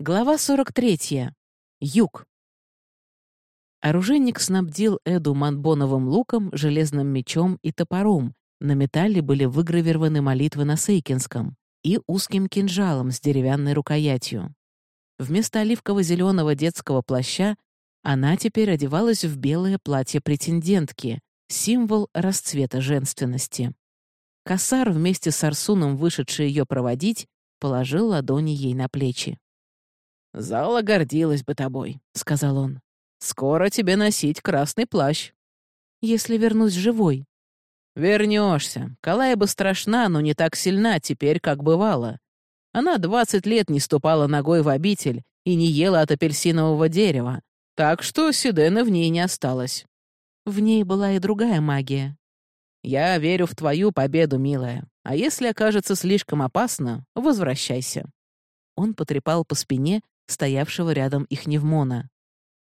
Глава 43. Юг. Оружейник снабдил Эду манбоновым луком, железным мечом и топором. На металле были выгравированы молитвы на Сейкинском и узким кинжалом с деревянной рукоятью. Вместо оливково-зеленого детского плаща она теперь одевалась в белое платье претендентки, символ расцвета женственности. Косар, вместе с Арсуном, вышедший ее проводить, положил ладони ей на плечи. «Зала гордилась бы тобой», — сказал он. «Скоро тебе носить красный плащ». «Если вернусь живой». «Вернешься. Калаеба страшна, но не так сильна теперь, как бывало. Она двадцать лет не ступала ногой в обитель и не ела от апельсинового дерева, так что Сидены в ней не осталось». В ней была и другая магия. «Я верю в твою победу, милая. А если окажется слишком опасно, возвращайся». Он потрепал по спине стоявшего рядом их Невмона.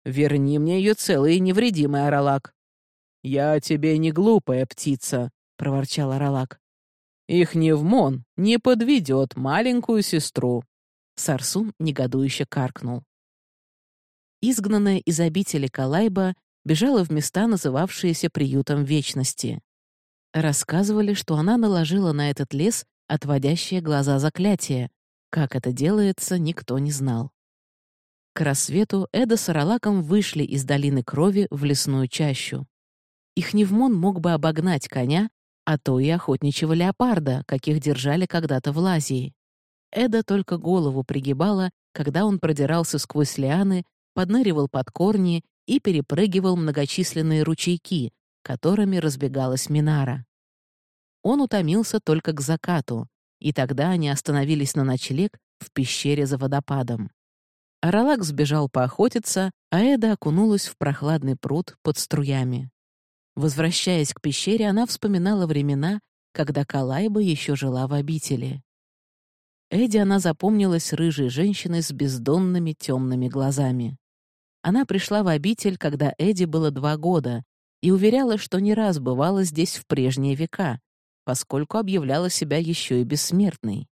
«Верни мне ее целый и невредимый, Аралак». «Я тебе не глупая птица», — проворчал Аралак. «Их Невмон не подведет маленькую сестру». Сарсун негодующе каркнул. Изгнанная из обители Калайба бежала в места, называвшиеся приютом вечности. Рассказывали, что она наложила на этот лес отводящее глаза заклятие. Как это делается, никто не знал. К рассвету Эда с Аралаком вышли из долины крови в лесную чащу. Их Невмон мог бы обогнать коня, а то и охотничьего леопарда, каких держали когда-то в Лазии. Эда только голову пригибала, когда он продирался сквозь лианы, подныривал под корни и перепрыгивал многочисленные ручейки, которыми разбегалась Минара. Он утомился только к закату, и тогда они остановились на ночлег в пещере за водопадом. Аралак сбежал поохотиться, а Эда окунулась в прохладный пруд под струями. Возвращаясь к пещере, она вспоминала времена, когда Калайба еще жила в обители. Эдди она запомнилась рыжей женщиной с бездонными темными глазами. Она пришла в обитель, когда Эдди было два года, и уверяла, что не раз бывала здесь в прежние века, поскольку объявляла себя еще и бессмертной.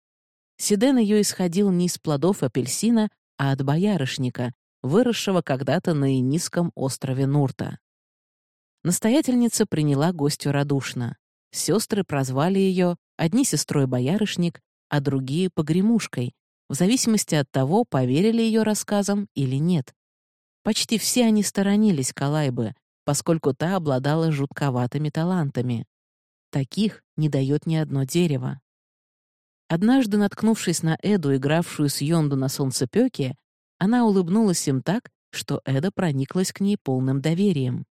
Сиден ее исходил не из плодов апельсина, а от боярышника, выросшего когда-то на Иниском острове Нурта. Настоятельница приняла гостю радушно. Сестры прозвали ее одни сестрой боярышник, а другие — погремушкой, в зависимости от того, поверили ее рассказам или нет. Почти все они сторонились Калайбы, поскольку та обладала жутковатыми талантами. Таких не дает ни одно дерево. Однажды, наткнувшись на Эду, игравшую с Йонду на солнцепёке, она улыбнулась им так, что Эда прониклась к ней полным доверием.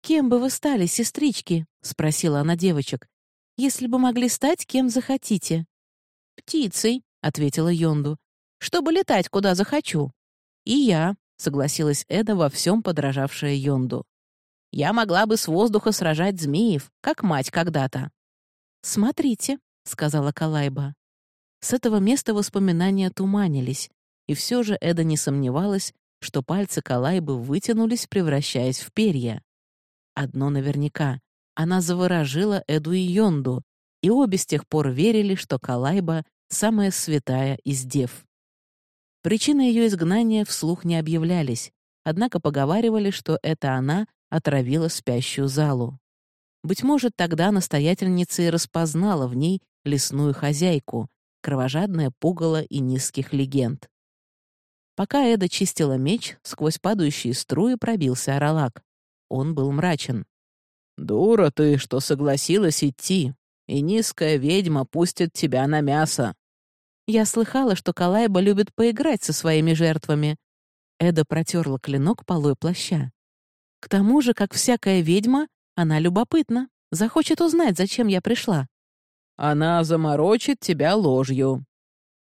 «Кем бы вы стали, сестрички?» — спросила она девочек. «Если бы могли стать, кем захотите». «Птицей», — ответила Йонду, «чтобы летать, куда захочу». «И я», — согласилась Эда во всем подражавшая Йонду. «Я могла бы с воздуха сражать змеев, как мать когда-то». «Смотрите», — сказала Калайба. С этого места воспоминания туманились, и все же Эда не сомневалась, что пальцы Калайбы вытянулись, превращаясь в перья. Одно наверняка — она заворожила Эду и Йонду, и обе с тех пор верили, что Калайба — самая святая из дев. Причины ее изгнания вслух не объявлялись, однако поговаривали, что это она отравила спящую залу. Быть может, тогда настоятельница и распознала в ней лесную хозяйку, кровожадное пугало и низких легенд. Пока Эда чистила меч, сквозь падающие струи пробился Аралак. Он был мрачен. «Дура ты, что согласилась идти, и низкая ведьма пустит тебя на мясо». Я слыхала, что Калайба любит поиграть со своими жертвами. Эда протерла клинок полой плаща. К тому же, как всякая ведьма, она любопытна, захочет узнать, зачем я пришла. Она заморочит тебя ложью.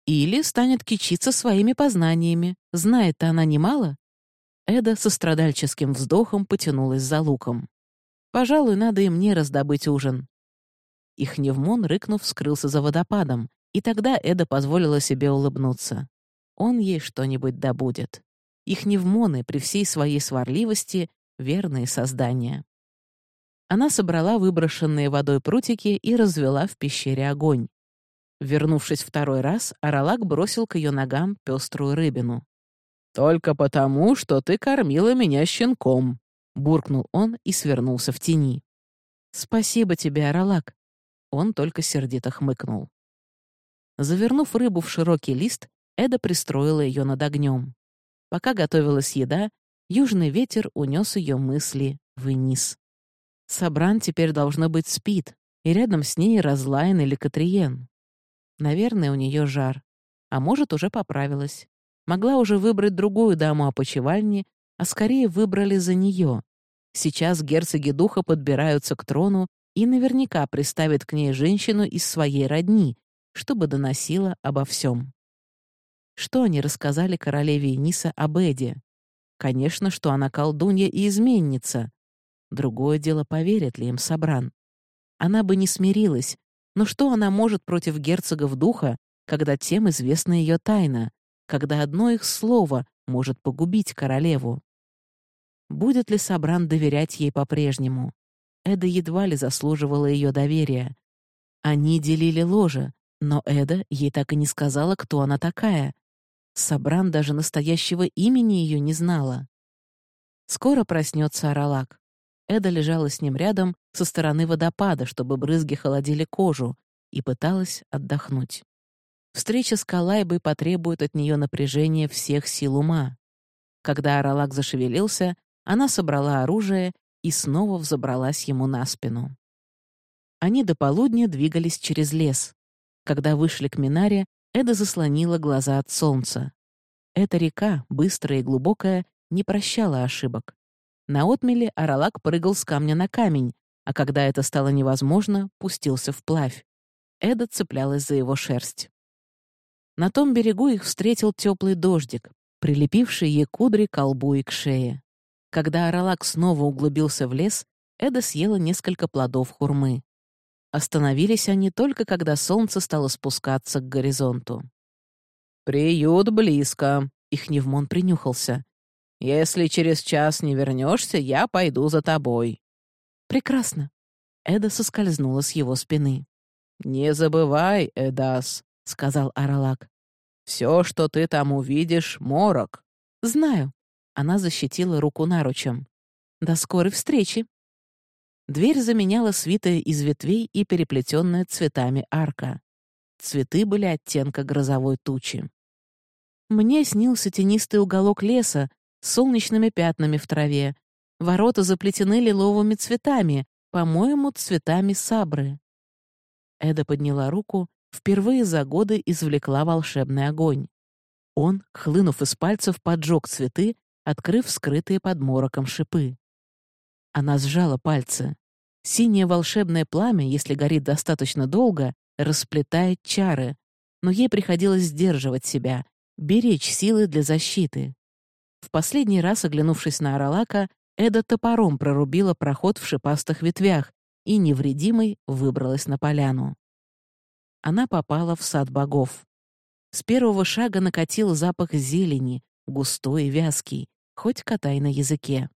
Или станет кичиться своими познаниями. Знает-то она немало. Эда со страдальческим вздохом потянулась за луком. Пожалуй, надо и мне раздобыть ужин. Их Невмон, рыкнув, скрылся за водопадом, и тогда Эда позволила себе улыбнуться. Он ей что-нибудь добудет. Их Невмоны при всей своей сварливости — верные создания. Она собрала выброшенные водой прутики и развела в пещере огонь. Вернувшись второй раз, Аралак бросил к ее ногам пеструю рыбину. «Только потому, что ты кормила меня щенком», — буркнул он и свернулся в тени. «Спасибо тебе, Аралак». Он только сердито хмыкнул. Завернув рыбу в широкий лист, Эда пристроила ее над огнем. Пока готовилась еда, южный ветер унес ее мысли вниз. Сабран теперь, должно быть, спит, и рядом с ней Разлайн или Катриен. Наверное, у нее жар. А может, уже поправилась. Могла уже выбрать другую даму опочивальни, а скорее выбрали за нее. Сейчас герцоги духа подбираются к трону и наверняка приставят к ней женщину из своей родни, чтобы доносила обо всем. Что они рассказали королеве Ниса об Эде? Конечно, что она колдунья и изменница. Другое дело, поверит ли им Сабран. Она бы не смирилась, но что она может против герцогов духа, когда тем известна ее тайна, когда одно их слово может погубить королеву? Будет ли Сабран доверять ей по-прежнему? Эда едва ли заслуживала ее доверия. Они делили ложе, но Эда ей так и не сказала, кто она такая. Сабран даже настоящего имени ее не знала. Скоро проснется Аралак. Эда лежала с ним рядом со стороны водопада, чтобы брызги холодили кожу, и пыталась отдохнуть. Встреча с Калайбой потребует от нее напряжения всех сил ума. Когда Аралак зашевелился, она собрала оружие и снова взобралась ему на спину. Они до полудня двигались через лес. Когда вышли к Минаре, Эда заслонила глаза от солнца. Эта река, быстрая и глубокая, не прощала ошибок. На отмеле Аралак прыгал с камня на камень, а когда это стало невозможно, пустился вплавь. Эда цеплялась за его шерсть. На том берегу их встретил теплый дождик, прилепивший ей кудри к колбу и к шее. Когда Аралак снова углубился в лес, Эда съела несколько плодов хурмы. Остановились они только когда солнце стало спускаться к горизонту. «Приют близко», — их Невмон принюхался. «Если через час не вернешься, я пойду за тобой». «Прекрасно». Эда соскользнула с его спины. «Не забывай, Эдас», — сказал Аралак. «Все, что ты там увидишь, — морок». «Знаю». Она защитила руку наручем. «До скорой встречи». Дверь заменяла свитая из ветвей и переплетенная цветами арка. Цветы были оттенка грозовой тучи. Мне снился тенистый уголок леса солнечными пятнами в траве. Ворота заплетены лиловыми цветами, по-моему, цветами сабры. Эда подняла руку, впервые за годы извлекла волшебный огонь. Он, хлынув из пальцев, поджег цветы, открыв скрытые под мороком шипы. Она сжала пальцы. Синее волшебное пламя, если горит достаточно долго, расплетает чары, но ей приходилось сдерживать себя, беречь силы для защиты. В последний раз, оглянувшись на Аралака, Эда топором прорубила проход в шипастых ветвях и невредимой выбралась на поляну. Она попала в сад богов. С первого шага накатил запах зелени, густой и вязкий, хоть катай на языке.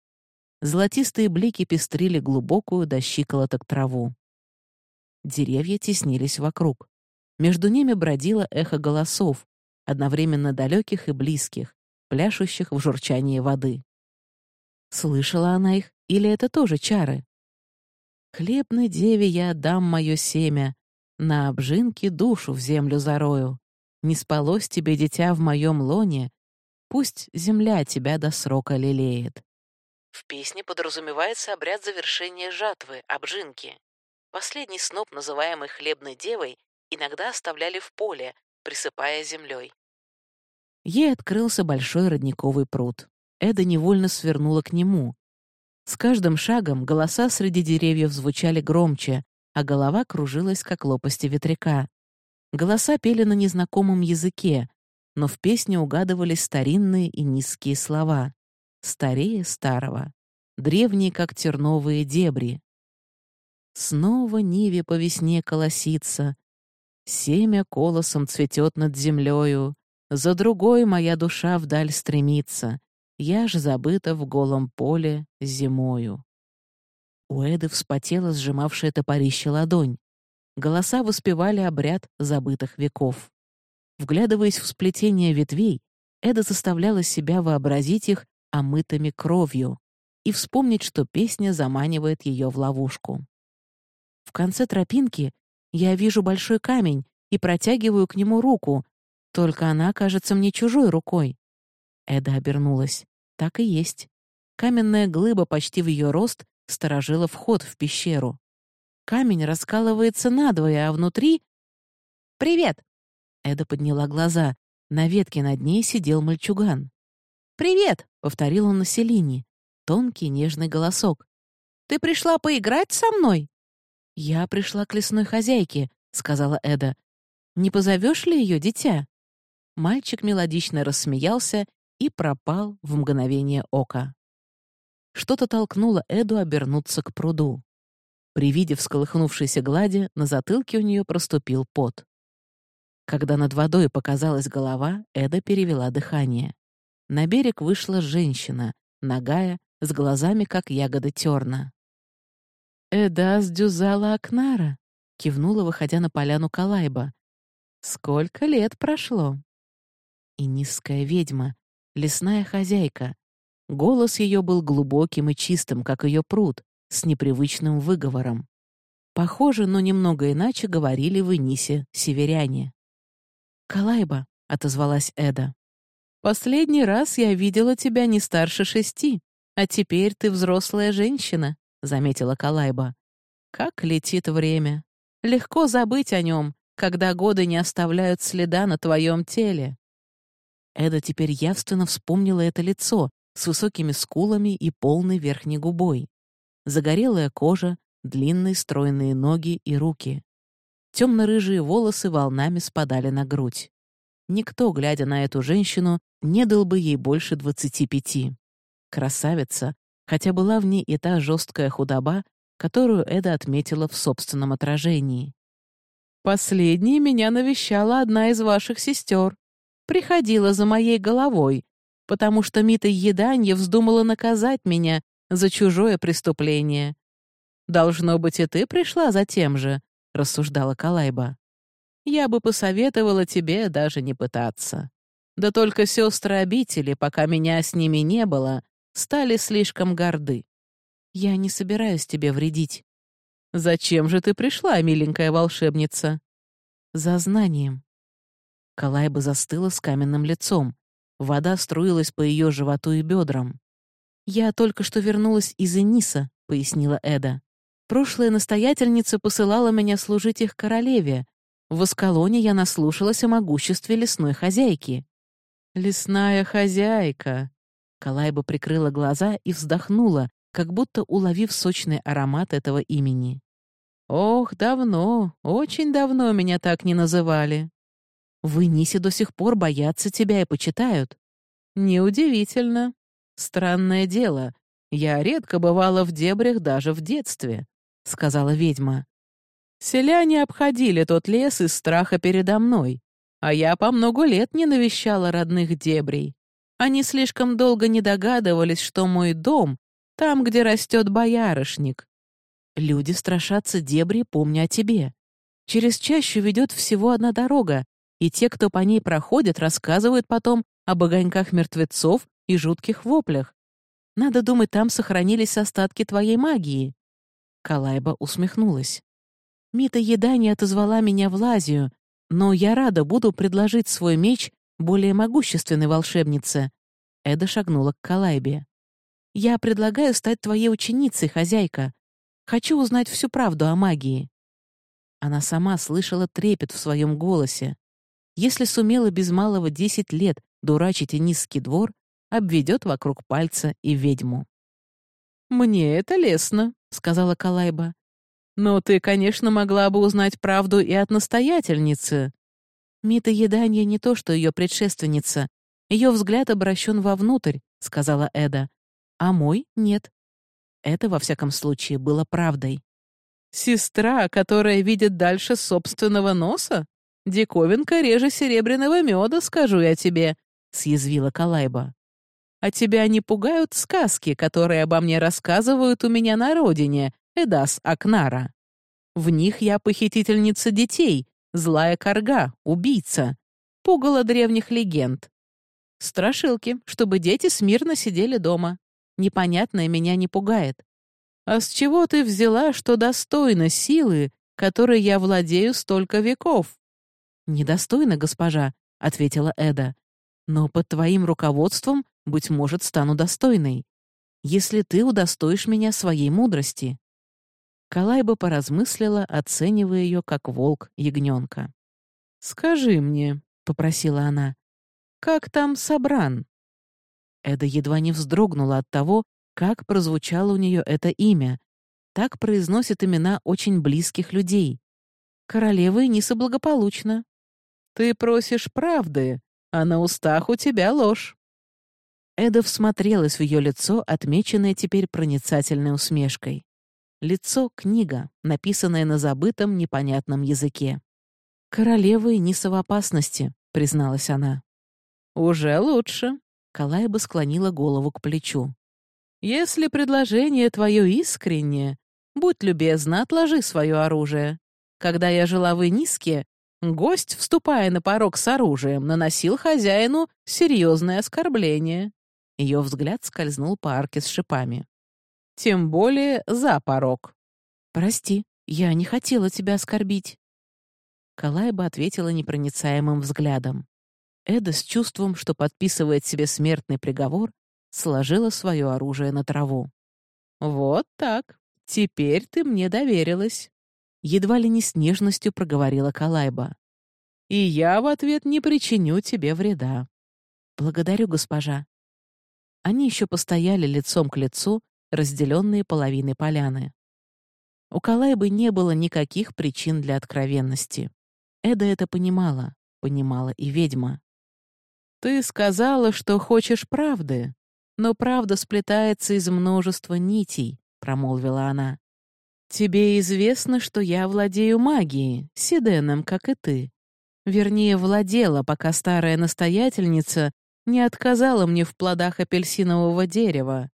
Золотистые блики пестрили глубокую до щиколоток траву. Деревья теснились вокруг. Между ними бродило эхо голосов, одновременно далеких и близких, пляшущих в журчании воды. Слышала она их, или это тоже чары? «Хлебной деве я отдам мое семя, на обжинке душу в землю зарою. Не спалось тебе, дитя, в моем лоне, пусть земля тебя до срока лелеет». В песне подразумевается обряд завершения жатвы, обжинки. Последний сноп, называемый хлебной девой, иногда оставляли в поле, присыпая землей. Ей открылся большой родниковый пруд. Эда невольно свернула к нему. С каждым шагом голоса среди деревьев звучали громче, а голова кружилась, как лопасти ветряка. Голоса пели на незнакомом языке, но в песне угадывались старинные и низкие слова старее старого, древние, как терновые дебри. Снова Ниве по весне колосится, семя колосом цветет над землею, за другой моя душа вдаль стремится, я ж забыта в голом поле зимою. У Эды вспотела сжимавшая топорище ладонь. голоса воспевали обряд забытых веков. Вглядываясь в сплетение ветвей, Эда заставляла себя вообразить их омытыми кровью и вспомнить, что песня заманивает ее в ловушку. В конце тропинки я вижу большой камень и протягиваю к нему руку, только она кажется мне чужой рукой. Эда обернулась. Так и есть. Каменная глыба почти в ее рост сторожила вход в пещеру. Камень раскалывается надвое, а внутри... «Привет!» Эда подняла глаза. На ветке над ней сидел мальчуган. «Привет!» — повторил он на Селине. Тонкий нежный голосок. «Ты пришла поиграть со мной?» «Я пришла к лесной хозяйке», — сказала Эда. «Не позовешь ли ее, дитя?» Мальчик мелодично рассмеялся и пропал в мгновение ока. Что-то толкнуло Эду обернуться к пруду. При виде всколыхнувшейся глади на затылке у нее проступил пот. Когда над водой показалась голова, Эда перевела дыхание. На берег вышла женщина, нагая, с глазами, как ягода терна. «Эда сдюзала Акнара», — кивнула, выходя на поляну Калайба. «Сколько лет прошло?» И низкая ведьма, лесная хозяйка. Голос ее был глубоким и чистым, как ее пруд, с непривычным выговором. Похоже, но немного иначе говорили в Инисе северяне. «Калайба», — отозвалась Эда. «Последний раз я видела тебя не старше шести, а теперь ты взрослая женщина», — заметила Калайба. «Как летит время. Легко забыть о нем, когда годы не оставляют следа на твоем теле». Эда теперь явственно вспомнила это лицо с высокими скулами и полной верхней губой. Загорелая кожа, длинные стройные ноги и руки. Темно-рыжие волосы волнами спадали на грудь. Никто, глядя на эту женщину, не дал бы ей больше двадцати пяти. Красавица, хотя была в ней и та жесткая худоба, которую Эда отметила в собственном отражении. «Последней меня навещала одна из ваших сестер. Приходила за моей головой, потому что Мита Еданье вздумала наказать меня за чужое преступление. Должно быть, и ты пришла за тем же, рассуждала Калайба. «Я бы посоветовала тебе даже не пытаться. Да только сестры обители, пока меня с ними не было, стали слишком горды. Я не собираюсь тебе вредить». «Зачем же ты пришла, миленькая волшебница?» «За знанием». Калайба застыла с каменным лицом. Вода струилась по ее животу и бедрам. «Я только что вернулась из Эниса», — пояснила Эда. Прошлая настоятельница посылала меня служить их королеве. В Аскалоне я наслушалась о могуществе лесной хозяйки. «Лесная хозяйка!» Калайба прикрыла глаза и вздохнула, как будто уловив сочный аромат этого имени. «Ох, давно, очень давно меня так не называли. В Инисе до сих пор боятся тебя и почитают. Неудивительно. Странное дело. Я редко бывала в дебрях даже в детстве. — сказала ведьма. «Селяне обходили тот лес из страха передо мной, а я по много лет не навещала родных дебрей. Они слишком долго не догадывались, что мой дом — там, где растет боярышник. Люди страшатся дебри, помня о тебе. Через чащу ведет всего одна дорога, и те, кто по ней проходят, рассказывают потом об огоньках мертвецов и жутких воплях. Надо думать, там сохранились остатки твоей магии. Калайба усмехнулась. «Мита Еда не отозвала меня в Лазию, но я рада буду предложить свой меч более могущественной волшебнице». Эда шагнула к Калайбе. «Я предлагаю стать твоей ученицей, хозяйка. Хочу узнать всю правду о магии». Она сама слышала трепет в своем голосе. Если сумела без малого десять лет дурачить и низкий двор, обведет вокруг пальца и ведьму. «Мне это лестно», — сказала Калайба. «Но ты, конечно, могла бы узнать правду и от настоятельницы». «Мита Еданья не то, что ее предшественница. Ее взгляд обращен вовнутрь», — сказала Эда. «А мой — нет». Это, во всяком случае, было правдой. «Сестра, которая видит дальше собственного носа? Диковинка реже серебряного меда, скажу я тебе», — съязвила Калайба. А тебя не пугают сказки, которые обо мне рассказывают у меня на родине, Эдас Акнара? В них я похитительница детей, злая корга, убийца, пугало древних легенд. Страшилки, чтобы дети смирно сидели дома. Непонятное меня не пугает. А с чего ты взяла, что достойна силы, которой я владею столько веков? Недостойна, госпожа, ответила Эда. Но под твоим руководством, быть может, стану достойной, если ты удостоишь меня своей мудрости. Калайба поразмыслила, оценивая ее как волк ягненка. «Скажи мне», — попросила она, — «как там Сабран?» Эда едва не вздрогнула от того, как прозвучало у нее это имя. Так произносят имена очень близких людей. Королевы Ниса благополучно. «Ты просишь правды, а на устах у тебя ложь». Эда всмотрелась в ее лицо, отмеченное теперь проницательной усмешкой. Лицо — книга, написанная на забытом непонятном языке. «Королевы Ниса в опасности», — призналась она. «Уже лучше», — Калайба склонила голову к плечу. «Если предложение твое искреннее, будь любезна, отложи свое оружие. Когда я жила в Иниске, гость, вступая на порог с оружием, наносил хозяину серьезное оскорбление». Ее взгляд скользнул по арке с шипами. «Тем более за порог». «Прости, я не хотела тебя оскорбить». Калайба ответила непроницаемым взглядом. Эда с чувством, что подписывает себе смертный приговор, сложила свое оружие на траву. «Вот так. Теперь ты мне доверилась», — едва ли не с нежностью проговорила Калайба. «И я в ответ не причиню тебе вреда». «Благодарю, госпожа». Они еще постояли лицом к лицу, разделенные половины поляны. У Калайбы не было никаких причин для откровенности. Эда это понимала, понимала и ведьма. «Ты сказала, что хочешь правды, но правда сплетается из множества нитей», — промолвила она. «Тебе известно, что я владею магией, Сиденом, как и ты. Вернее, владела, пока старая настоятельница не отказала мне в плодах апельсинового дерева.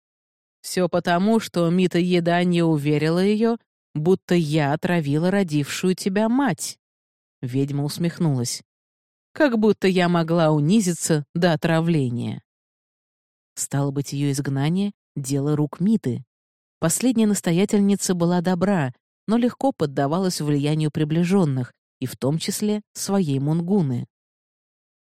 Все потому, что Мита Еда уверила ее, будто я отравила родившую тебя мать. Ведьма усмехнулась. «Как будто я могла унизиться до отравления». Стало быть, ее изгнание — дело рук Миты. Последняя настоятельница была добра, но легко поддавалась влиянию приближенных, и в том числе своей Мунгуны.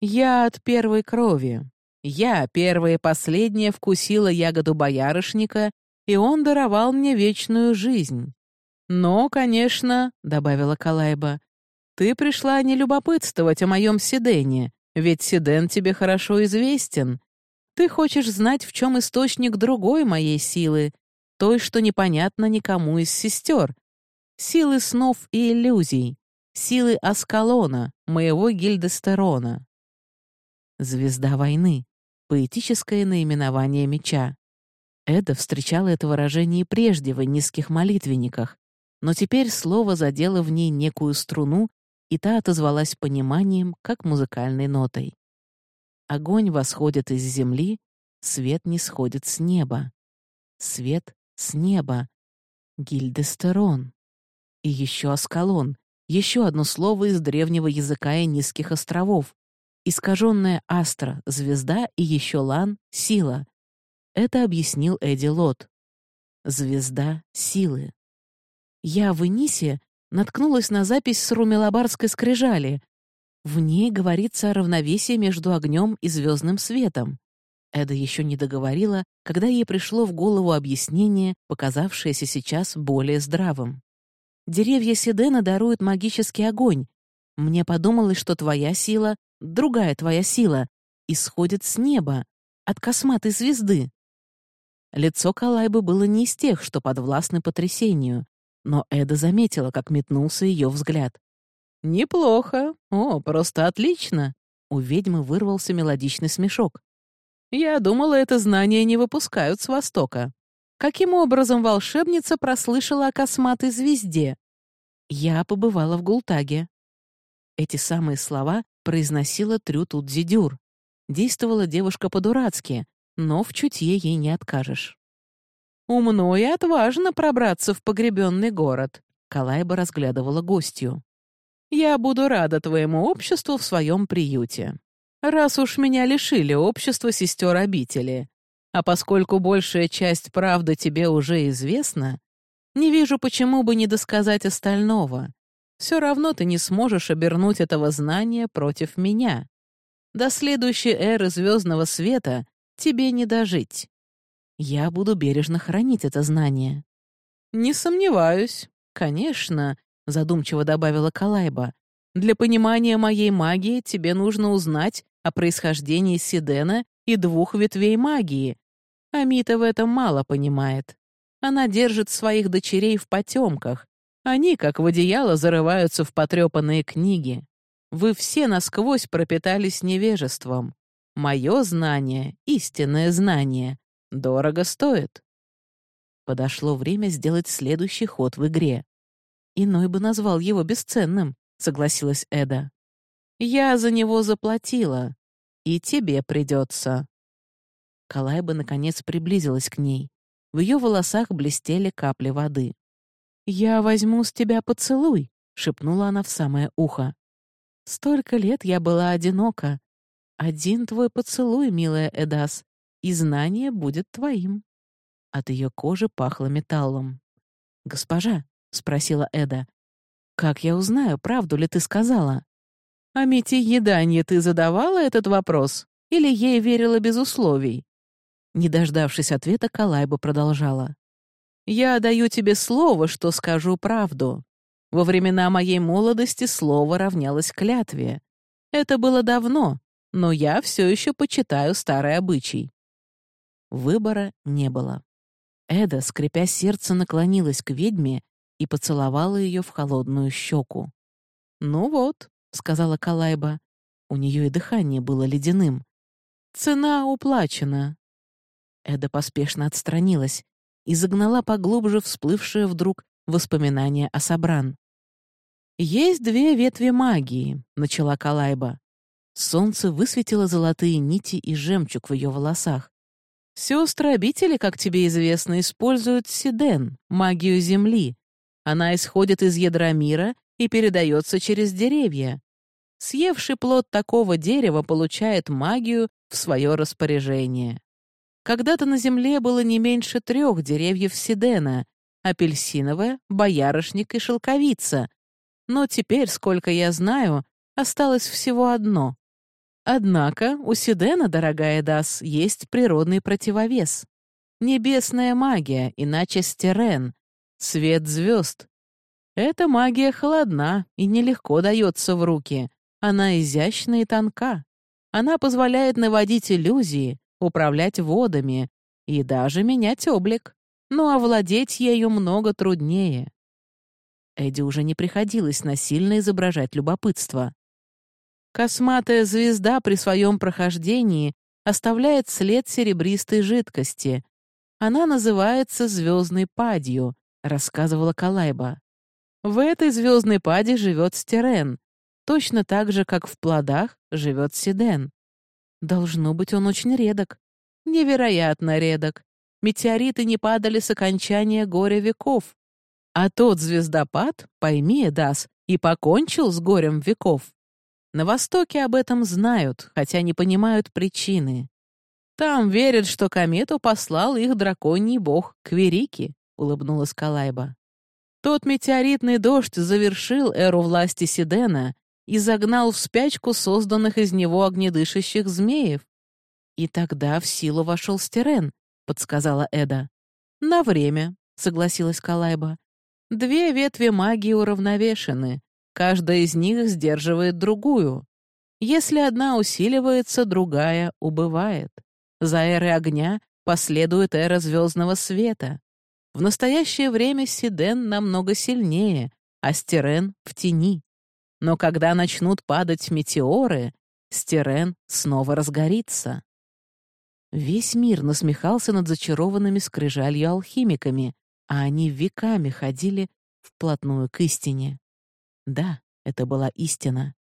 «Я от первой крови. Я, первая и последняя, вкусила ягоду боярышника, и он даровал мне вечную жизнь. Но, конечно, — добавила Калайба, ты пришла не любопытствовать о моем Сидене, ведь Сиден тебе хорошо известен. Ты хочешь знать, в чем источник другой моей силы, той, что непонятно никому из сестер. Силы снов и иллюзий, силы Аскалона, моего Гильдестерона. Звезда войны. Поэтическое наименование меча. Эда встречала это выражение и прежде в низких молитвенниках, но теперь слово задело в ней некую струну и та отозвалась пониманием, как музыкальной нотой. Огонь восходит из земли, свет не сходит с неба. Свет с неба. Гильдестерон. И еще Аскалон. Еще одно слово из древнего языка и низких островов. Искаженная Астра — звезда и еще Лан — сила. Это объяснил Эдди Лот. Звезда силы. Я в Энисе наткнулась на запись с румелобарской скрижали. В ней говорится о равновесии между огнем и звездным светом. Эда еще не договорила, когда ей пришло в голову объяснение, показавшееся сейчас более здравым. «Деревья Сидена даруют магический огонь. Мне подумалось, что твоя сила, другая твоя сила, исходит с неба, от косматой звезды». Лицо Калайбы было не из тех, что подвластны потрясению. Но Эда заметила, как метнулся ее взгляд. «Неплохо. О, просто отлично!» У ведьмы вырвался мелодичный смешок. «Я думала, это знание не выпускают с Востока. Каким образом волшебница прослышала о косматой звезде?» «Я побывала в Гултаге». Эти самые слова произносила Трютут Зидюр. Действовала девушка по-дурацки, но в чутье ей не откажешь. Умно и отважно пробраться в погребенный город. Калайба разглядывала гостью. «Я буду рада твоему обществу в своем приюте. Раз уж меня лишили общества сестер обители, а поскольку большая часть правды тебе уже известна, не вижу, почему бы не досказать остального. Все равно ты не сможешь обернуть этого знания против меня. До следующей эры звездного света тебе не дожить. Я буду бережно хранить это знание». «Не сомневаюсь. Конечно», — задумчиво добавила Калайба. «Для понимания моей магии тебе нужно узнать о происхождении Сидена и двух ветвей магии. Амита в этом мало понимает. Она держит своих дочерей в потемках. Они, как в одеяло, зарываются в потрепанные книги. Вы все насквозь пропитались невежеством. Мое знание, истинное знание, дорого стоит. Подошло время сделать следующий ход в игре. Иной бы назвал его бесценным, согласилась Эда. Я за него заплатила. И тебе придется. Калайба наконец приблизилась к ней. В ее волосах блестели капли воды. «Я возьму с тебя поцелуй», — шепнула она в самое ухо. «Столько лет я была одинока, один твой поцелуй, милая Эдас, и знание будет твоим». От ее кожи пахло металлом. «Госпожа», — спросила Эда, — «как я узнаю, правду ли ты сказала?» «А Мити Еданье ты задавала этот вопрос? Или ей верила без условий?» Не дождавшись ответа, Калайба продолжала. «Я даю тебе слово, что скажу правду. Во времена моей молодости слово равнялось клятве. Это было давно, но я все еще почитаю старый обычай. Выбора не было. Эда, скрипя сердце, наклонилась к ведьме и поцеловала ее в холодную щеку. «Ну вот», — сказала Калайба, у нее и дыхание было ледяным. «Цена уплачена». Эда поспешно отстранилась и загнала поглубже всплывшее вдруг воспоминание о Сабран. «Есть две ветви магии», — начала Калайба. Солнце высветило золотые нити и жемчуг в ее волосах. Сестры-обители, как тебе известно, используют сиден, магию Земли. Она исходит из ядра мира и передается через деревья. Съевший плод такого дерева получает магию в свое распоряжение. Когда-то на Земле было не меньше трех деревьев сидена — апельсиновое, боярышник и шелковица. Но теперь, сколько я знаю, осталось всего одно Однако у Сидена, дорогая Дас, есть природный противовес. Небесная магия, иначе стерен, свет звезд. Эта магия холодна и нелегко дается в руки. Она изящна и тонка. Она позволяет наводить иллюзии, управлять водами и даже менять облик. Но овладеть ею много труднее. Эдди уже не приходилось насильно изображать любопытство. Косматая звезда при своем прохождении оставляет след серебристой жидкости. Она называется звездной падью, рассказывала Калайба. В этой звездной паде живет стерен, точно так же, как в плодах живет сиден. Должно быть, он очень редок. Невероятно редок. Метеориты не падали с окончания горя веков. А тот звездопад, пойми, Дас, и покончил с горем веков. На Востоке об этом знают, хотя не понимают причины. Там верят, что комету послал их драконий бог Кверики, улыбнулась Калайба. Тот метеоритный дождь завершил эру власти Сидена и загнал в спячку созданных из него огнедышащих змеев. И тогда в силу вошел Стерен, подсказала Эда. На время, согласилась Калайба. Две ветви магии уравновешены, Каждая из них сдерживает другую. Если одна усиливается, другая убывает. За эрой огня последует эра звездного света. В настоящее время Сиден намного сильнее, а Стерен — в тени. Но когда начнут падать метеоры, Стерен снова разгорится. Весь мир насмехался над зачарованными скрижалью алхимиками, а они веками ходили вплотную к истине. Да, это была истина.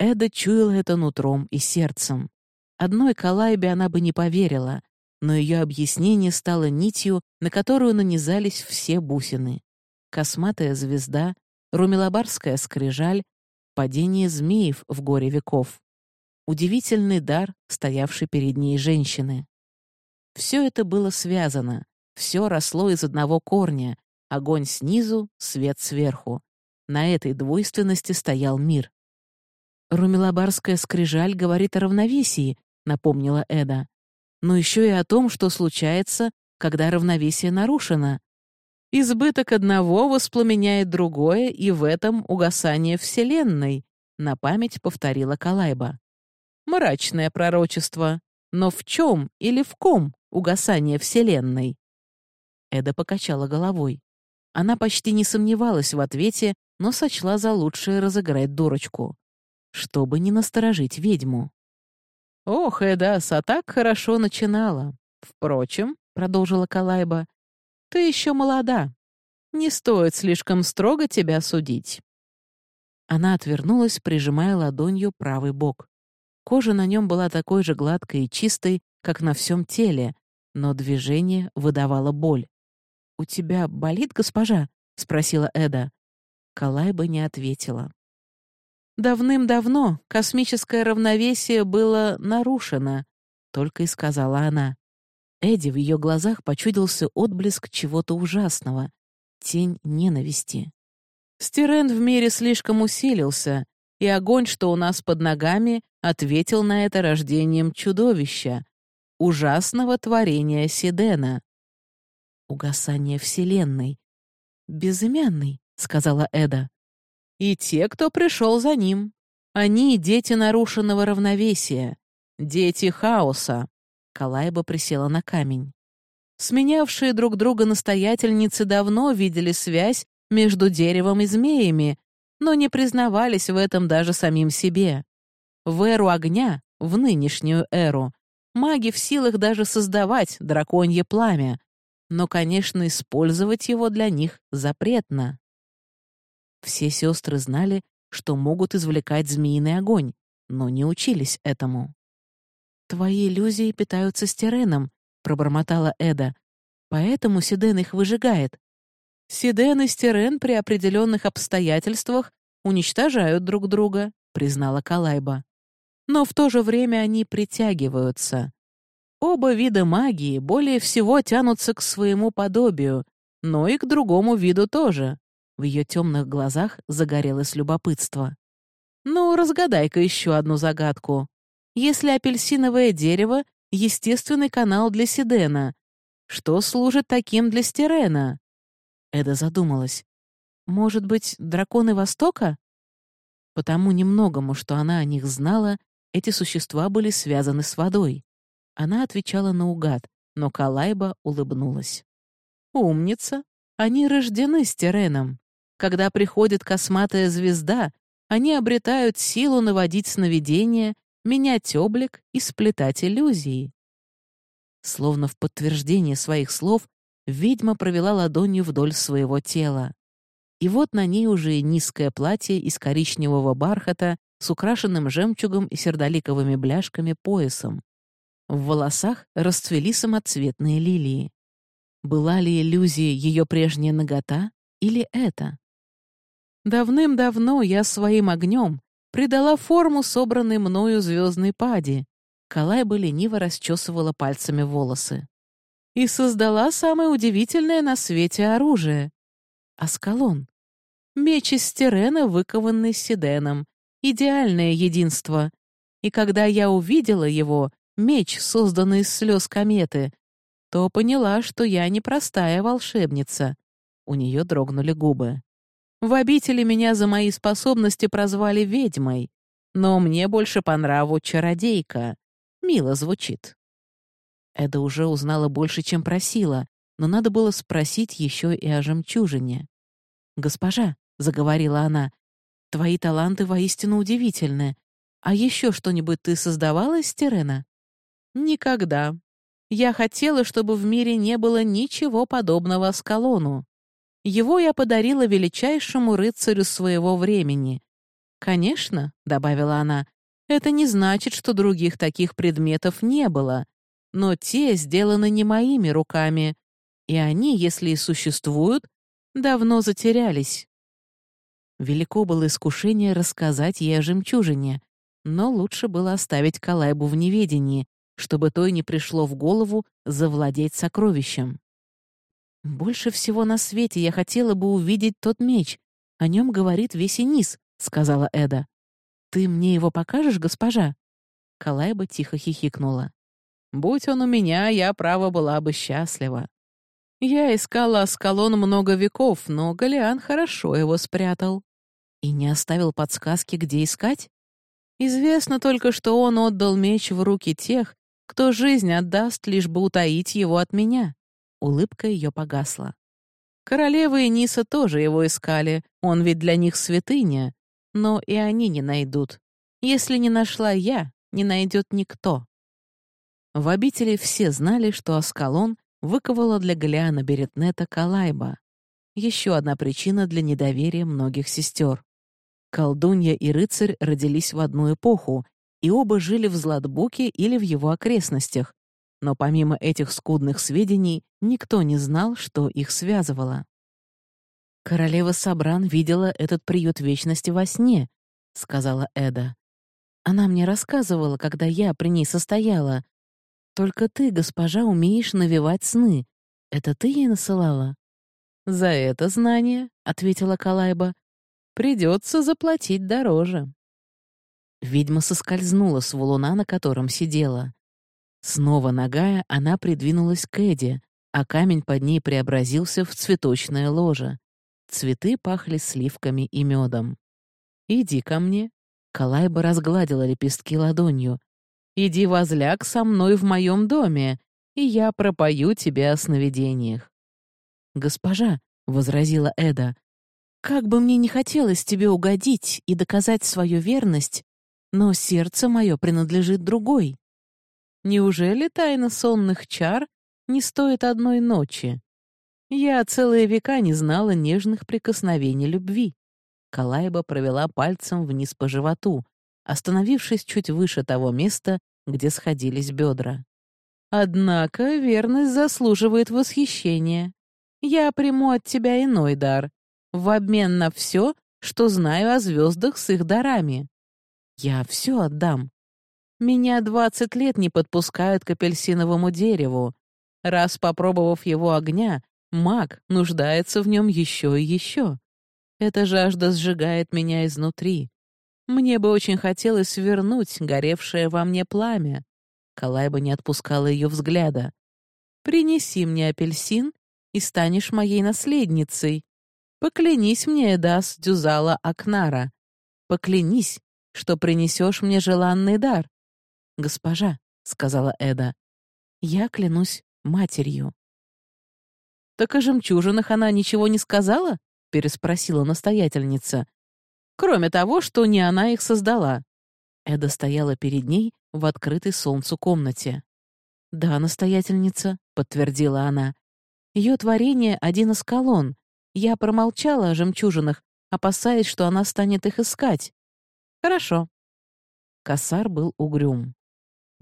Эда чуяла это нутром и сердцем. Одной Калайбе она бы не поверила, но ее объяснение стало нитью, на которую нанизались все бусины. косматая звезда, румелобарская скрижаль, падение змеев в горе веков. Удивительный дар, стоявший перед ней женщины. Все это было связано, все росло из одного корня, огонь снизу, свет сверху. На этой двойственности стоял мир. «Румелобарская скрижаль говорит о равновесии», — напомнила Эда. «Но еще и о том, что случается, когда равновесие нарушено. Избыток одного воспламеняет другое, и в этом угасание Вселенной», — на память повторила Калайба. «Мрачное пророчество. Но в чем или в ком угасание Вселенной?» Эда покачала головой. Она почти не сомневалась в ответе, но сочла за лучшее разыграть дурочку чтобы не насторожить ведьму. «Ох, Эдаса, так хорошо начинала. Впрочем, — продолжила Калайба, — ты еще молода. Не стоит слишком строго тебя судить». Она отвернулась, прижимая ладонью правый бок. Кожа на нем была такой же гладкой и чистой, как на всем теле, но движение выдавало боль. «У тебя болит, госпожа?» — спросила Эда. Калайба не ответила. Давным-давно космическое равновесие было нарушено, только и сказала она. Эдди в ее глазах почудился отблеск чего-то ужасного, тень ненависти. Стерен в мире слишком усилился, и огонь, что у нас под ногами, ответил на это рождением чудовища, ужасного творения Сидена. «Угасание Вселенной. Безымянный», — сказала Эда и те, кто пришел за ним. Они — дети нарушенного равновесия, дети хаоса. Калайба присела на камень. Сменявшие друг друга настоятельницы давно видели связь между деревом и змеями, но не признавались в этом даже самим себе. В эру огня, в нынешнюю эру, маги в силах даже создавать драконье пламя, но, конечно, использовать его для них запретно. Все сестры знали, что могут извлекать змеиный огонь, но не учились этому. «Твои иллюзии питаются стереном», — пробормотала Эда. «Поэтому Сиден их выжигает. Сиден и стерен при определенных обстоятельствах уничтожают друг друга», — признала Калайба. «Но в то же время они притягиваются. Оба вида магии более всего тянутся к своему подобию, но и к другому виду тоже. В ее темных глазах загорелось любопытство. «Ну, разгадай-ка еще одну загадку. Если апельсиновое дерево — естественный канал для Сидена, что служит таким для Стерена?» Эда задумалась. «Может быть, драконы Востока?» Потому немногому, что она о них знала, эти существа были связаны с водой. Она отвечала наугад, но Калайба улыбнулась. «Умница! Они рождены с. Когда приходит косматая звезда, они обретают силу наводить сновидения, менять облик и сплетать иллюзии. Словно в подтверждение своих слов, ведьма провела ладонью вдоль своего тела. И вот на ней уже низкое платье из коричневого бархата с украшенным жемчугом и сердоликовыми бляшками поясом. В волосах расцвели самоцветные лилии. Была ли иллюзией ее прежняя нагота или это? Давным-давно я своим огнем придала форму собранной мною звездной пади. Калайба лениво расчесывала пальцами волосы. И создала самое удивительное на свете оружие — Аскалон. Меч из стирена, выкованный седеном. Идеальное единство. И когда я увидела его, меч, созданный из слез кометы, то поняла, что я не простая волшебница. У нее дрогнули губы. В обители меня за мои способности прозвали ведьмой, но мне больше по нраву чародейка. Мило звучит. Эда уже узнала больше, чем просила, но надо было спросить еще и о жемчужине. «Госпожа», — заговорила она, — «твои таланты воистину удивительны. А еще что-нибудь ты создавала из Терена?» «Никогда. Я хотела, чтобы в мире не было ничего подобного Скалону. Его я подарила величайшему рыцарю своего времени. «Конечно», — добавила она, — «это не значит, что других таких предметов не было, но те сделаны не моими руками, и они, если и существуют, давно затерялись. Велико было искушение рассказать ей о жемчужине, но лучше было оставить Калайбу в неведении, чтобы той не пришло в голову завладеть сокровищем. «Больше всего на свете я хотела бы увидеть тот меч. О нем говорит весь Инис», — сказала Эда. «Ты мне его покажешь, госпожа?» Калайба тихо хихикнула. «Будь он у меня, я, право, была бы счастлива. Я искала Аскалон много веков, но Галиан хорошо его спрятал. И не оставил подсказки, где искать? Известно только, что он отдал меч в руки тех, кто жизнь отдаст, лишь бы утаить его от меня. Улыбка ее погасла. Королевы и Ниса тоже его искали, он ведь для них святыня. Но и они не найдут. Если не нашла я, не найдет никто. В обители все знали, что Аскалон выковала для Галиана Беретнета Калайба. Еще одна причина для недоверия многих сестер. Колдунья и рыцарь родились в одну эпоху, и оба жили в Златбуке или в его окрестностях. Но помимо этих скудных сведений, никто не знал, что их связывало. «Королева Сабран видела этот приют вечности во сне», — сказала Эда. «Она мне рассказывала, когда я при ней состояла. Только ты, госпожа, умеешь навевать сны. Это ты ей насылала?» «За это знание», — ответила Калайба, Придется заплатить дороже. Ведьма соскользнула с валуна, на котором сидела. Снова ногая, она придвинулась к Эдди, а камень под ней преобразился в цветочное ложе. Цветы пахли сливками и медом. «Иди ко мне». Калайба разгладила лепестки ладонью. «Иди возляг со мной в моем доме, и я пропою тебе о сновидениях». «Госпожа», — возразила Эда, как бы мне не хотелось тебе угодить и доказать свою верность, но сердце мое принадлежит другой. Неужели тайна сонных чар не стоит одной ночи? Я целые века не знала нежных прикосновений любви. Калайба провела пальцем вниз по животу, остановившись чуть выше того места, где сходились бедра. Однако верность заслуживает восхищения. Я приму от тебя иной дар, в обмен на все, что знаю о звездах с их дарами. Я все отдам. Меня двадцать лет не подпускают к апельсиновому дереву. Раз попробовав его огня, маг нуждается в нем еще и еще. Эта жажда сжигает меня изнутри. Мне бы очень хотелось вернуть горевшее во мне пламя. Калайба не отпускала ее взгляда. «Принеси мне апельсин, и станешь моей наследницей. Поклянись мне, Эдас Дюзала Акнара. Поклянись, что принесешь мне желанный дар. Госпожа, — сказала Эда, — я клянусь матерью. «Так о жемчужинах она ничего не сказала?» — переспросила настоятельница. «Кроме того, что не она их создала». Эда стояла перед ней в открытой солнцу комнате. «Да, настоятельница», — подтвердила она. «Ее творение — один из колонн, я промолчала о жемчужинах, опасаясь, что она станет их искать. Хорошо. Косар был угрюм.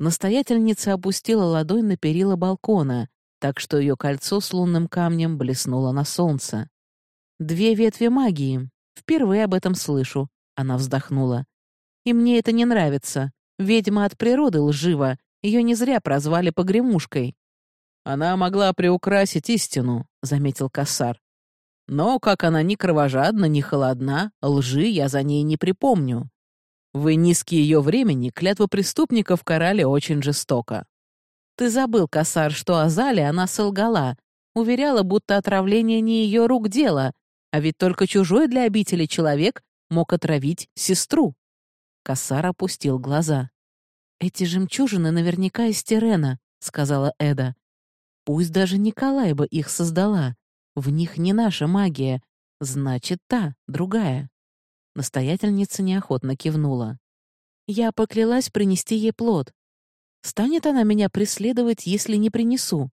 Настоятельница опустила ладонь на перила балкона, так что ее кольцо с лунным камнем блеснуло на солнце. «Две ветви магии. Впервые об этом слышу», — она вздохнула. «И мне это не нравится. Ведьма от природы лжива. Ее не зря прозвали погремушкой». «Она могла приукрасить истину», — заметил Кассар. Но как она ни кровожадна, ни холодна, лжи я за ней не припомню. Вы низкие ее времени, клятва преступников карали очень жестоко. Ты забыл, Косар, что Азале она солгала, уверяла, будто отравление не ее рук дело, а ведь только чужой для обители человек мог отравить сестру. Косар опустил глаза. «Эти жемчужины наверняка из Терена», — сказала Эда. «Пусть даже Николай бы их создала. В них не наша магия, значит, та, другая. Настоятельница неохотно кивнула. Я поклялась принести ей плод. Станет она меня преследовать, если не принесу?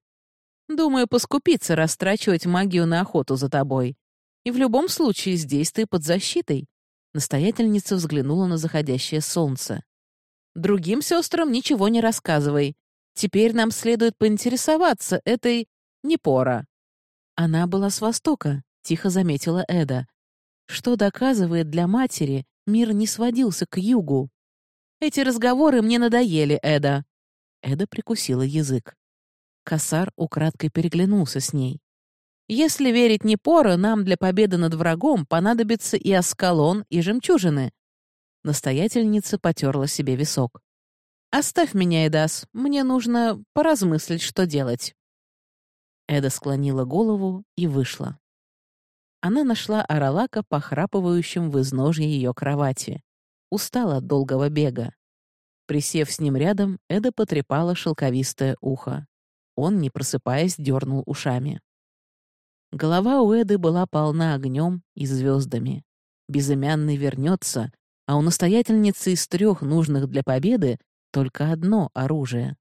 Думаю, поскупиться растрачивать магию на охоту за тобой. И в любом случае здесь ты под защитой. Настоятельница взглянула на заходящее солнце. Другим сестрам ничего не рассказывай. Теперь нам следует поинтересоваться этой Непора. «Она была с Востока», — тихо заметила Эда. «Что доказывает для матери, мир не сводился к югу. Эти разговоры мне надоели, Эда». Эда прикусила язык. Косар украдкой переглянулся с ней. «Если верить Непора, нам для победы над врагом понадобится и Аскалон, и жемчужины». Настоятельница потерла себе висок. «Оставь меня, Эдас, мне нужно поразмыслить, что делать». Эда склонила голову и вышла. Она нашла Аралака, похрапывающим в изножье ее кровати. Устала от долгого бега. Присев с ним рядом, Эда потрепала шелковистое ухо. Он, не просыпаясь, дернул ушами. Голова у Эды была полна огнем и звездами. Безымянный вернется, а у настоятельницы из трех нужных для победы только одно оружие.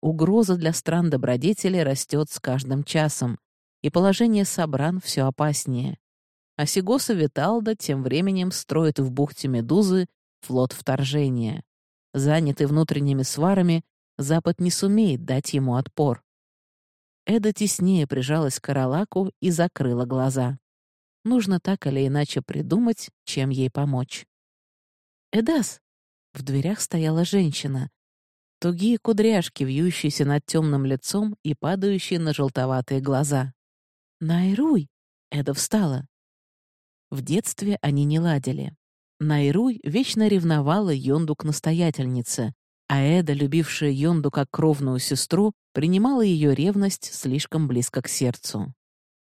Угроза для стран добродетели растет с каждым часом, и положение Собран все опаснее. А Сигоса Виталда тем временем строит в бухте Медузы флот вторжения. Занятый внутренними сварами, Запад не сумеет дать ему отпор. Эда теснее прижалась к Каралаку и закрыла глаза. Нужно так или иначе придумать, чем ей помочь. «Эдас!» В дверях стояла женщина. Тугие кудряшки, вьющиеся над темным лицом и падающие на желтоватые глаза. «Найруй!» — Эда встала. В детстве они не ладили. Найруй вечно ревновала Йонду к настоятельнице, а Эда, любившая Йонду как кровную сестру, принимала ее ревность слишком близко к сердцу.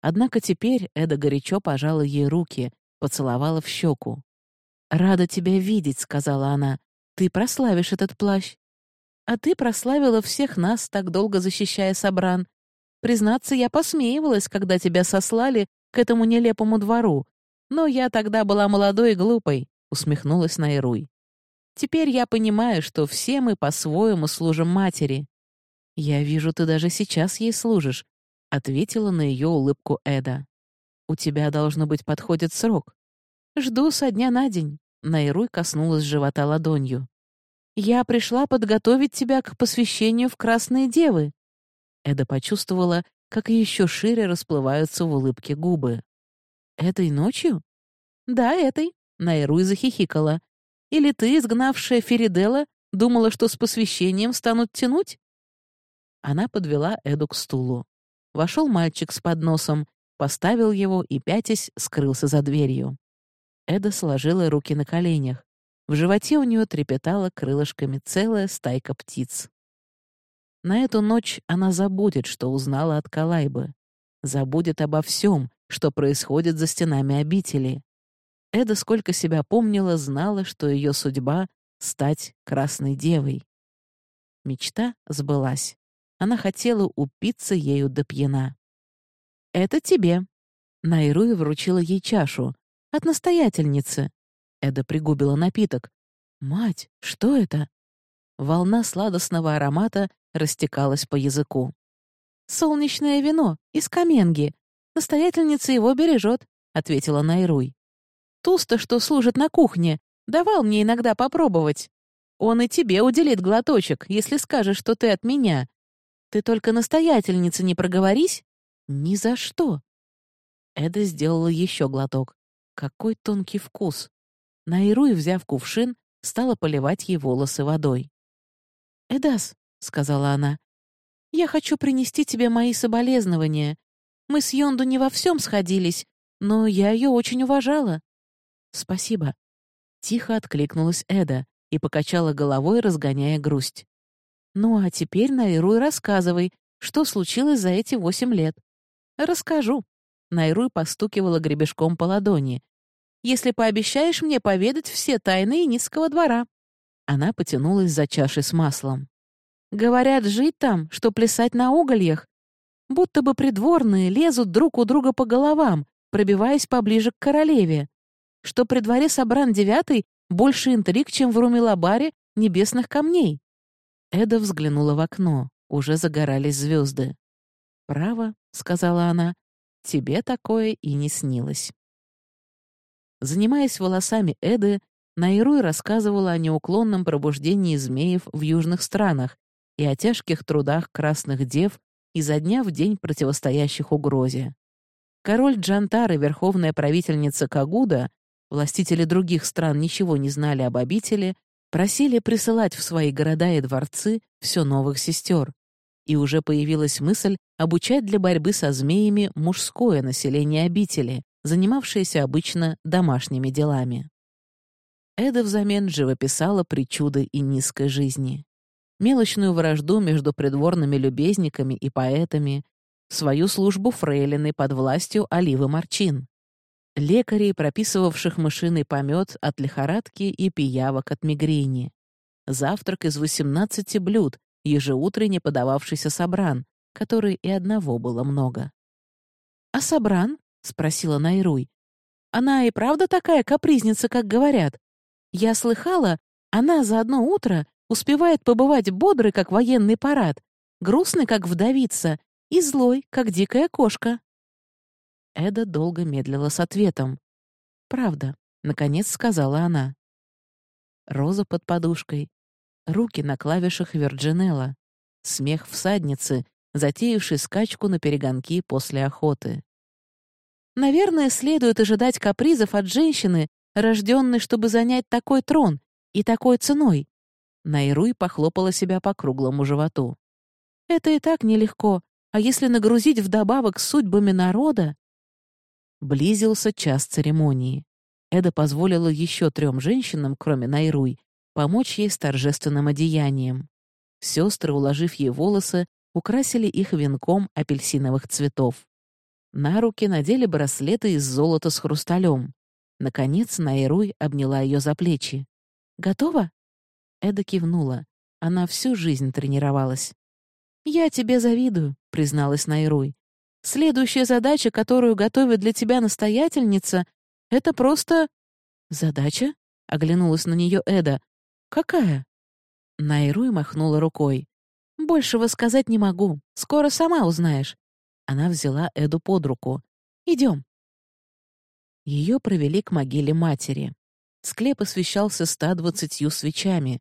Однако теперь Эда горячо пожала ей руки, поцеловала в щеку. «Рада тебя видеть», — сказала она. «Ты прославишь этот плащ. А ты прославила всех нас, так долго защищая Собран. Признаться, я посмеивалась, когда тебя сослали к этому нелепому двору. Но я тогда была молодой и глупой», — усмехнулась Найруй. «Теперь я понимаю, что все мы по-своему служим матери». «Я вижу, ты даже сейчас ей служишь», — ответила на ее улыбку Эда. «У тебя, должно быть, подходит срок. Жду со дня на день». Найруй коснулась живота ладонью. «Я пришла подготовить тебя к посвящению в Красные Девы». Эда почувствовала, как еще шире расплываются в улыбке губы. «Этой ночью?» «Да, этой», — Найруй захихикала. «Или ты, изгнавшая Феридела, думала, что с посвящением станут тянуть?» Она подвела Эду к стулу. Вошел мальчик с подносом, поставил его и, пятясь, скрылся за дверью. Эда сложила руки на коленях. В животе у нее трепетала крылышками целая стайка птиц. На эту ночь она забудет, что узнала от Калайбы. Забудет обо всем, что происходит за стенами обители. Эда, сколько себя помнила, знала, что ее судьба — стать красной девой. Мечта сбылась. Она хотела упиться ею до пьяна. «Это тебе». Найруя вручила ей чашу, от настоятельницы. Эда пригубила напиток. Мать, что это? Волна сладостного аромата растекалась по языку. «Солнечное вино из каменги. Настоятельница его бережет», — ответила Найруй. «Туста, что служит на кухне, давал мне иногда попробовать. Он и тебе уделит глоточек, если скажешь, что ты от меня. Ты только настоятельница не проговорись? Ни за что». Эда сделала еще глоток. Какой тонкий вкус! Найруй, взяв кувшин, стала поливать ей волосы водой. «Эдас», — сказала она, — «я хочу принести тебе мои соболезнования. Мы с Йонду не во всем сходились, но я ее очень уважала». «Спасибо». Тихо откликнулась Эда и покачала головой, разгоняя грусть. «Ну а теперь, Найруй, рассказывай, что случилось за эти восемь лет». «Расскажу». Найруй постукивала гребешком по ладони если пообещаешь мне поведать все тайны низкого двора». Она потянулась за чашей с маслом. «Говорят, жить там, что плясать на угольях. Будто бы придворные лезут друг у друга по головам, пробиваясь поближе к королеве. Что при дворе Собран девятый больше интриг, чем в Румилабаре небесных камней». Эда взглянула в окно. Уже загорались звезды. «Право», — сказала она, — «тебе такое и не снилось». Занимаясь волосами Эды, Найруй рассказывала о неуклонном пробуждении змеев в южных странах и о тяжких трудах красных дев изо дня в день противостоящих угрозе. Король Джантар и верховная правительница Кагуда, властители других стран ничего не знали об обители, просили присылать в свои города и дворцы все новых сестер. И уже появилась мысль обучать для борьбы со змеями мужское население обители, занимавшееся обычно домашними делами. Эда взамен живописала причуды и низкой жизни. Мелочную вражду между придворными любезниками и поэтами, свою службу фрейлины под властью Оливы Марчин, лекарей, прописывавших мышиный помет от лихорадки и пиявок от мигрени, завтрак из 18 блюд, ежеутренне подававшийся собран, который и одного было много. «А собран?» — спросила Найруй. «Она и правда такая капризница, как говорят? Я слыхала, она за одно утро успевает побывать бодрой, как военный парад, грустной, как вдовица, и злой, как дикая кошка. Эда долго медлила с ответом. «Правда», — наконец сказала она. Роза под подушкой, руки на клавишах Вирджинелла, смех всадницы, затеявшей скачку на перегонки после охоты. Наверное, следует ожидать капризов от женщины, рожденной, чтобы занять такой трон и такой ценой. Найруй похлопала себя по круглому животу. Это и так нелегко, а если нагрузить вдобавок судьбами народа? Близился час церемонии. Эда позволила еще трем женщинам, кроме Найруй, помочь ей с торжественным одеянием. Сестры, уложив ей волосы, украсили их венком апельсиновых цветов. На руки надели браслеты из золота с хрусталем. Наконец Найруй обняла ее за плечи. «Готова?» Эда кивнула. Она всю жизнь тренировалась. «Я тебе завидую», — призналась Найруй. «Следующая задача, которую готовит для тебя настоятельница, это просто...» «Задача?» — оглянулась на нее Эда. «Какая?» Найруй махнула рукой. «Большего сказать не могу. Скоро сама узнаешь». Она взяла Эду под руку. «Идем». Ее провели к могиле матери. Склеп освещался ста двадцатью свечами,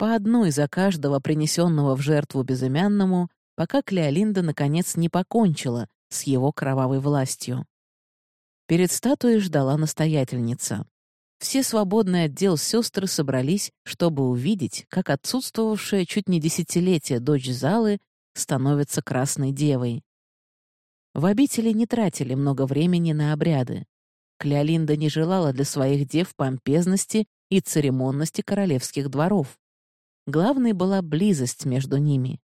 по одной за каждого принесенного в жертву безымянному, пока Клеолинда наконец не покончила с его кровавой властью. Перед статуей ждала настоятельница. Все свободные отдел сестры собрались, чтобы увидеть, как отсутствовавшая чуть не десятилетие дочь Залы становится красной девой. В обители не тратили много времени на обряды. Клеолинда не желала для своих дев помпезности и церемонности королевских дворов. Главной была близость между ними.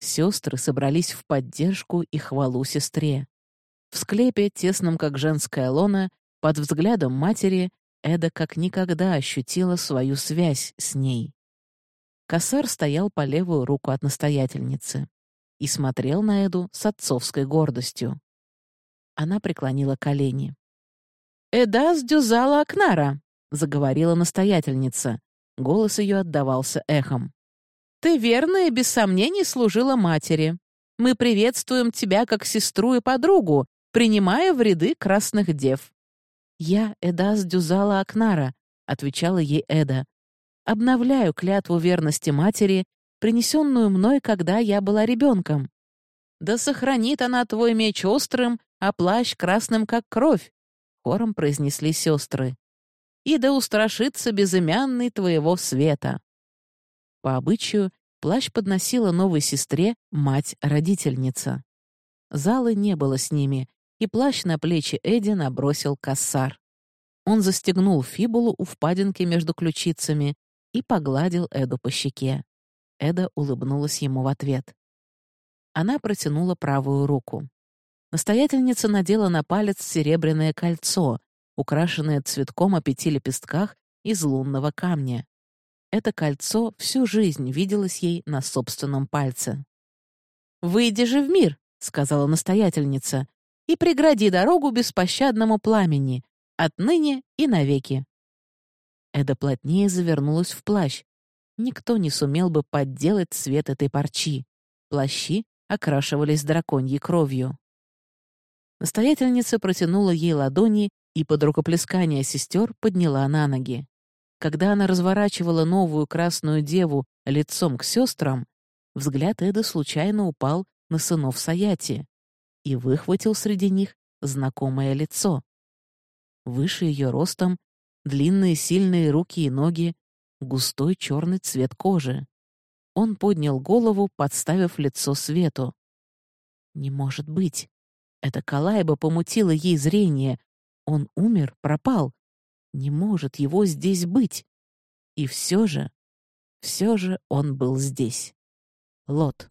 Сестры собрались в поддержку и хвалу сестре. В склепе, тесном как женская лона, под взглядом матери, Эда как никогда ощутила свою связь с ней. Косар стоял по левую руку от настоятельницы и смотрел на Эду с отцовской гордостью. Она преклонила колени. «Эда сдюзала Акнара», — заговорила настоятельница, Голос ее отдавался эхом. «Ты верно и без сомнений служила матери. Мы приветствуем тебя как сестру и подругу, принимая в ряды красных дев». «Я Эдас Дюзала Акнара», — отвечала ей Эда. «Обновляю клятву верности матери, принесенную мной, когда я была ребенком. Да сохранит она твой меч острым, а плащ красным, как кровь», — хором произнесли сестры и да устрашится безымянный твоего света». По обычаю, плащ подносила новой сестре мать-родительница. Залы не было с ними, и плащ на плечи Эдди набросил кассар. Он застегнул фибулу у впадинки между ключицами и погладил Эду по щеке. Эда улыбнулась ему в ответ. Она протянула правую руку. Настоятельница надела на палец серебряное кольцо, украшенное цветком о пяти лепестках из лунного камня. Это кольцо всю жизнь виделось ей на собственном пальце. «Выйди же в мир», — сказала настоятельница, «и прегради дорогу беспощадному пламени, отныне и навеки». Эда плотнее завернулась в плащ. Никто не сумел бы подделать цвет этой парчи. Плащи окрашивались драконьей кровью. Настоятельница протянула ей ладони и под рукоплескание сестер подняла на ноги. Когда она разворачивала новую красную деву лицом к сестрам, взгляд Эды случайно упал на сынов Саяти и выхватил среди них знакомое лицо. Выше ее ростом, длинные сильные руки и ноги, густой черный цвет кожи. Он поднял голову, подставив лицо свету. Не может быть. Это Калайба помутила ей зрение. Он умер, пропал. Не может его здесь быть. И все же, все же он был здесь. Лот.